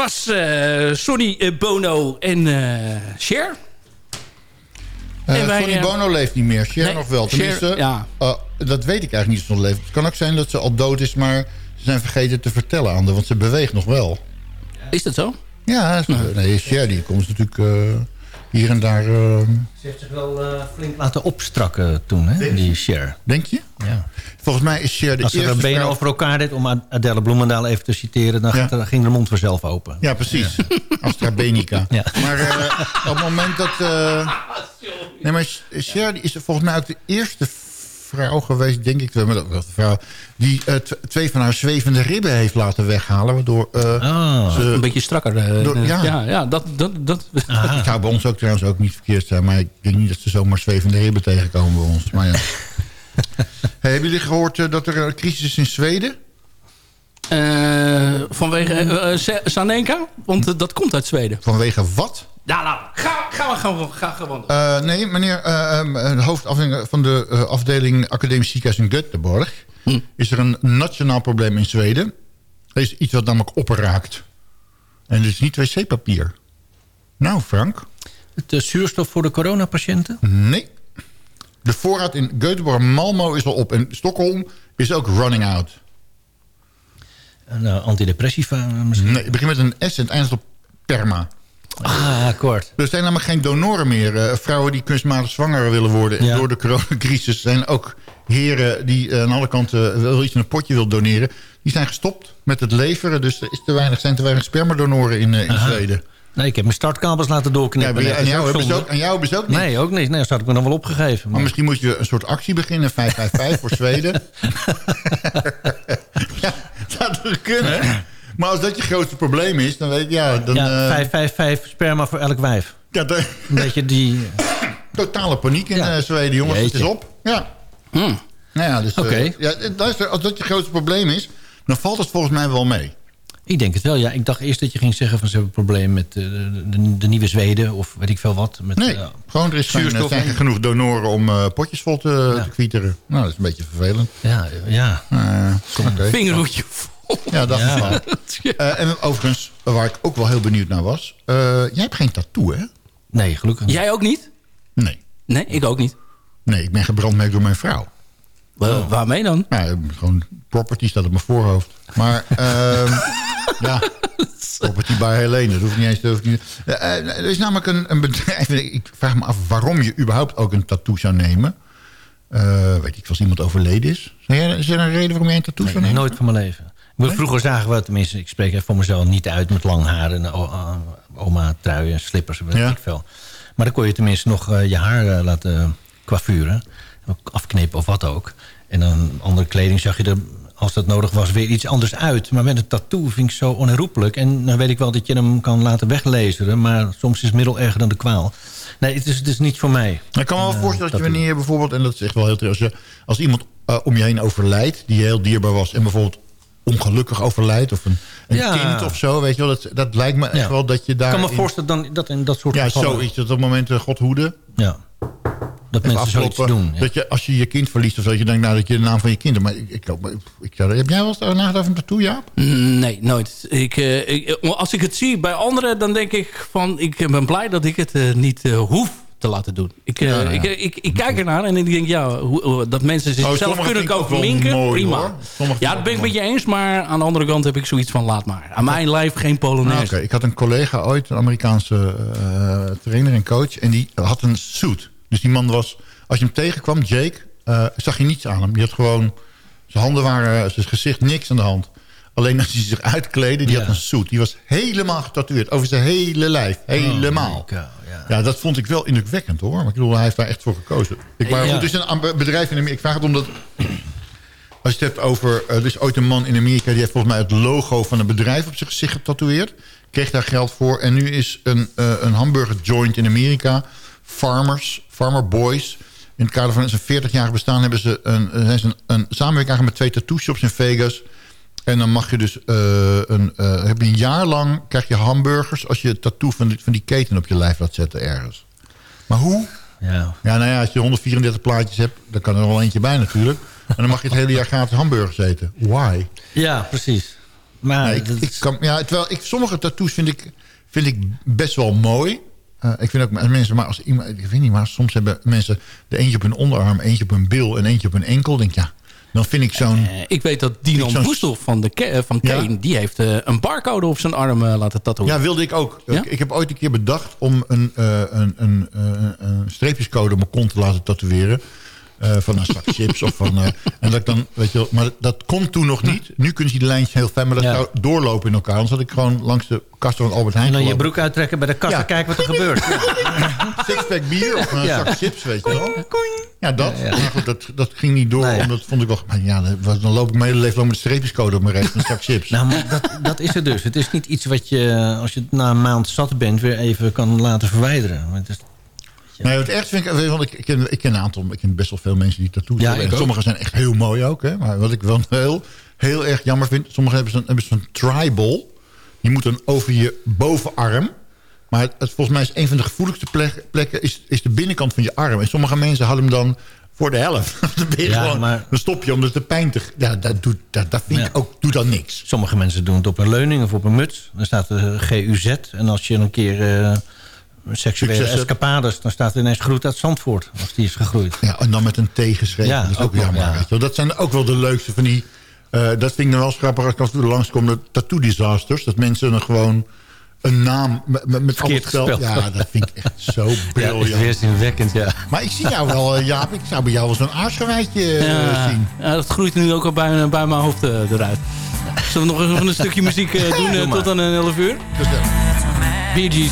Was eh, Sonny eh, Bono en eh Cher. En wij, Sonny Bono leeft niet meer. Cher nee, nog wel. Cher, Tenminste, ja. dat weet ik eigenlijk niet of ze nog leeft. Het kan ook zijn dat ze al dood is, maar ze zijn vergeten te vertellen aan de, want ze beweegt nog wel. Is dat zo? Ja, ze- nee, Cher die komt natuurlijk hier en daar... eh, Ze heeft zich wel eh, flink laten opstrakken toen, hè, die Cher. denk je? Ja. Volgens mij is Cher de Als ze haar benen over elkaar deed, om Ad- Adele Bloemendaal even te citeren... dan Ja. gaat ging de mond vanzelf open. Ja, precies. <laughs> AstraZeneca. Ja. Maar eh, op het moment dat... eh, <laughs> nee, maar Cher is volgens mij ook de eerste vrouw geweest, denk ik... met- met- vrouw, die eh, tw- twee van haar zwevende ribben heeft laten weghalen. Waardoor eh, Ah, ze... Een beetje strakker. eh, Door- eh, ja. ja, ja, dat... dat, dat Het zou bij ons ook trouwens ook niet verkeerd zijn. Maar ik denk niet dat ze zomaar zwevende ribben tegenkomen bij ons. Maar ja. <laughs> Hey, hebben jullie gehoord eh, dat er een crisis is in Zweden? Eh, vanwege eh, eh, Sa- Sanenka? Want eh, dat komt uit Zweden. Vanwege wat? Ja, nou, ga, gaan we gaan, we- ga gewoon. Eh, nee, meneer, eh, ehm, de hoofdafdeling van de eh, afdeling Academisch Ziekenhuis in Göteborg... is er een nationaal probleem in Zweden. Er is iets wat namelijk opraakt. En het is niet wc-papier. Nou, Frank? Het eh, zuurstof voor de coronapatiënten? Nee. De voorraad in Göteborg en Malmo is al op. En Stockholm is ook running out. Een eh, antidepressiva misschien? Nee, het begint met een S en het eindigt op perma. Ah, akkoord. Er zijn namelijk geen donoren meer. Eh, vrouwen die kunstmatig zwanger willen worden Ja. door de coronacrisis. zijn ook heren die eh, aan alle kanten wel iets in een potje wil doneren. Die zijn gestopt met het leveren. Dus er is te weinig, zijn te weinig spermadonoren in, eh, in. Zweden. Nee, ik heb mijn startkabels laten Ja, doorknippen. is jou hebben ze ook, en jou hebben ze ook niet. Nee, ook niet. Nee, dat had ik me dan wel opgegeven. Maar Maar... misschien moet je een soort actie beginnen. 555 voor <laughs> Zweden. <laughs> ja, dat zou kunnen. <laughs> Maar als dat je grootste probleem is, dan weet ik, ja... Dan, ja, eh, 555 sperma voor elk wijf. ja, dan- Een beetje die... <laughs> totale paniek in Ja. eh, Zweden, jongens. Het is op. Ja. Nou ja, dus... eh, Oké. ja, luister, als dat je grootste probleem is, dan valt het volgens mij wel mee. Ik denk het wel, ja. Ik dacht eerst dat je ging zeggen van ze hebben een probleem met de, de, de nieuwe Zweden of weet ik veel wat. Met, Nee, gewoon er is er zuurstof zijn en- genoeg donoren om eh, potjes vol te, Ja. te kwieteren. Nou, dat is een beetje vervelend. ja, ja. Oké. Vingerhoedje vol. Ja, dat Ja. is waar. <laughs> Eh, en overigens, waar ik ook wel heel benieuwd naar was... eh, jij hebt geen tattoo, hè? Nee, gelukkig niet. Jij ook niet? Nee. Nee, ik ook niet. Nee, ik ben gebrandmerkt door mijn vrouw. Wa- Waarmee dan? Nou, gewoon property staat op mijn voorhoofd. Maar, ehm <laughs> ja, property by Helene. Dat hoeft niet eens. Dat hoeft niet. Eh, er is namelijk een, een bedrijf. <laughs> Ik vraag me af waarom je überhaupt ook een tattoo zou nemen. Eh, weet ik, als iemand overleden is. Is er een reden waarom jij een tattoo zou Nee, nemen? nooit van mijn leven. Maar Vroeger zagen we, tenminste, ik spreek even voor mezelf, niet uit met lang haar en o- o- oma truien, slippers, weet Ja. ik veel. Maar dan kon je tenminste nog eh, je haar eh, laten coiffuren. Afknippen of wat ook. En dan andere kleding zag je er, als dat nodig was, weer iets anders uit. Maar met een tattoo vind ik zo onherroepelijk. En dan weet ik wel dat je hem kan laten weglezen. Maar soms is het middel erger dan de kwaal. Nee, het is, het is niet voor mij. Ik kan me wel Eh, voorstellen dat je wanneer je bijvoorbeeld... en dat is echt wel heel triest... Als, je- als iemand om je heen overlijdt... die heel dierbaar was en bijvoorbeeld ongelukkig overlijdt... of een, een Ja. kind of zo, weet je wel... dat, dat lijkt me echt Ja. wel dat je daar... Ik kan me voorstellen dan, dat in dat soort Ja, gevallen... zoiets. Dat op het moment, eh, God hoede... Ja. Dat mensen zoiets doen. ja. Dat je, als je je kind verliest of zo... dat je denkt nou, dat je de naam van je kind... Maar ik, ik, ik, ik, zou- heb jij wel eens nagedacht over een tattoo, Jaap? Nee, nooit. Ik, eh, ik, eh, als ik het zie bij anderen, dan denk ik van... ik ben blij dat ik het eh, niet eh, hoef te laten doen. Ik, eh, Ja, ja. Ik, ik, ik kijk ernaar en ik denk, ja, hoe, hoe- dat mensen zichzelf sommige kunnen kopen minken, mooi, prima. Ja, dat ben ik met je eens, maar aan de andere kant heb ik zoiets van, laat maar. Aan mijn lijf geen Nou, Polonaise. Oké, Ik had een collega ooit, een Amerikaanse eh, trainer en coach... en die had een suit. Dus die man was... Als je hem tegenkwam, Jake, eh, zag je niets aan hem. Die had gewoon... Zijn handen waren, zijn gezicht, niks aan de hand. Alleen als hij zich uitkleedde, die Ja. had een suit. Die was helemaal getatoeëerd. Over zijn hele lijf. Helemaal. Oh, ja. Ja, dat vond ik wel indrukwekkend hoor. Maar ik bedoel, hij heeft daar echt voor gekozen. Ik, maar goed, het is een bedrijf in Amerika. Ik vraag het omdat... Als je het hebt over... eh, er is ooit een man in Amerika... die heeft volgens mij het logo van een bedrijf op zijn gezicht getatoeëerd. Kreeg daar geld voor. En nu is een, eh, een hamburger joint in Amerika... Farmers, Farmer Boys... In het kader van zijn 40-jarig bestaan hebben ze een, eh, zijn ze een, een samenwerking met twee tattoo shops in Vegas. En dan mag je dus eh, een, eh, heb je een jaar lang krijg je hamburgers als je het tattoo van die, van die keten op je lijf laat zetten ergens. Maar hoe? Ja. Ja, nou ja, als je 134 plaatjes hebt, dan kan er nog wel eentje bij natuurlijk. En dan mag je het hele jaar gratis hamburgers eten. Why? ja, precies. Maar Nee, ik, ik kan, ja, terwijl ik, sommige tattoos vind ik, vind ik best wel mooi. Eh, ik vind ook als mensen, maar als iemand, ik weet niet, maar soms hebben mensen er eentje op hun onderarm, eentje op hun bil en eentje op hun enkel. Denk ja, dan vind ik zo'n. Eh, ik weet dat Dinan zo'n- Woestel van, de eh, van Ja. Kane... die heeft eh, een barcode op zijn arm laten tatoeëren. Ja, wilde ik ook. Ja? Ik, ik heb ooit een keer bedacht om een, eh, een, een, eh, een streepjescode op mijn kont te laten tatoeëren. Eh, van een zak <laughs> chips of van... eh, en dat ik dan, weet je wel, maar dat kon toen nog niet. Nu kunnen ze die lijntjes heel fijn, maar dat Ja. zou doorlopen in elkaar. Anders had ik gewoon langs de kast van Albert Heijn En dan je broek uittrekken bij de kast Ja. en kijken wat er <laughs> gebeurt. Ja. Sixpack bier of een Ja. zak chips, weet je wel. Ja, dat. Ja, ja. Maar goed, dat, dat ging niet door, Nee. omdat vond ik wel... Ja, dan- loop ik mijn hele leven lang met een streepjescode op mijn recht en chips. <laughs> Nou, maar dat, dat is het dus. Het is niet iets wat je, als je na een maand zat bent... weer even kan laten verwijderen. Want Het is, Nee, het echt vind ik, want ik, ik, ken, ik ken een aantal, ik ken best wel veel mensen die tattoos Ja, hebben. ik En ook. sommige zijn echt heel mooi ook, hè. Maar wat ik wel <laughs> heel, heel erg jammer vind, sommigen hebben zo'n hebben zo'n tribal. Die moet dan over je bovenarm. Maar het, het- volgens mij is een van de gevoeligste plek- plekken is, is de binnenkant van je arm. En sommige mensen hadden hem dan voor de helft. <laughs> dan, ben je Ja, gewoon, maar- dan stop je omdat de pijn te... Ja, dat, doet, dat, dat vind Ja. ik ook, doet dan niks. sommige mensen doen het op een leuning of op een muts. Dan staat er GUZ. En als je een keer eh, seksuele Succes escapades... dan staat er ineens groet uit Zandvoort. Als die is gegroeid. Ja, en dan met een T geschreven. Ja, dat is ook, jammer. ja. Weet je wel. Dat zijn ook wel de leukste van die... eh, dat vind ik dan wel grappig als ik af en toe langskom. De tattoo disasters. Dat mensen dan gewoon een naam met, met, Verkeerd gespeld. Ja, dat vind ik echt zo <laughs> Ja, is briljant. weerzinwekkend, ja. maar ik zie jou wel, eh, Jaap. Ik zou bij jou wel zo'n aarsgewijtje eh, Ja, zien. ja, dat groeit nu ook al bij, bij mijn hoofd eh, eruit. Zullen we nog even een stukje muziek <laughs> doen tot aan een 11 uur? Bee Gees.